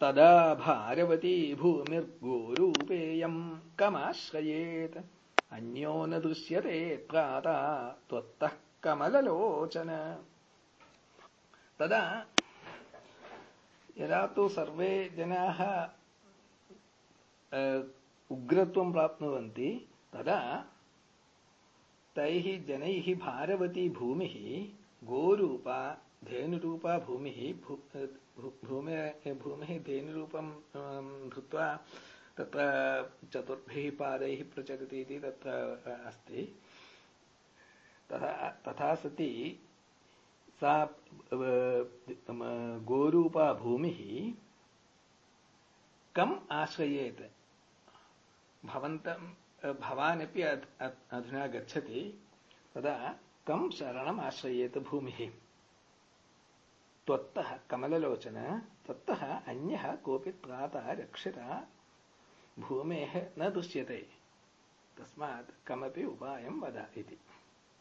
तदा भारवती भूमिर्गोरूपेयम् कमाश्रयेत्। अन्यो न दृश्यते प्राता त्वत्तः कमललोचन। तदा यदा तु सर्वे जनाः उग्रत्वं प्राप्नुवन्ति तदा तैः जनैः भारवती भूमिः गोरूपा धेनुरूपा भूमिः भूमेः, भूमिः धेनुरूपं धृत्वा तत्र चतुर्भिः पादैः प्रचलति इति तत्र अस्ति। तथा तथा सति सा गोरूपा भूमिः कम् आश्रयेत्? भवन्तं भवान् अपि अधुना गच्छति। तदा कं शरणम् आश्रयेत् भूमिः? त्वत्तः कमललोचन त्वत्तः अन्यः कोऽपि त्राता रक्षिता भूमेः न दृश्यते तस्मात् कमपि उपायं वद इति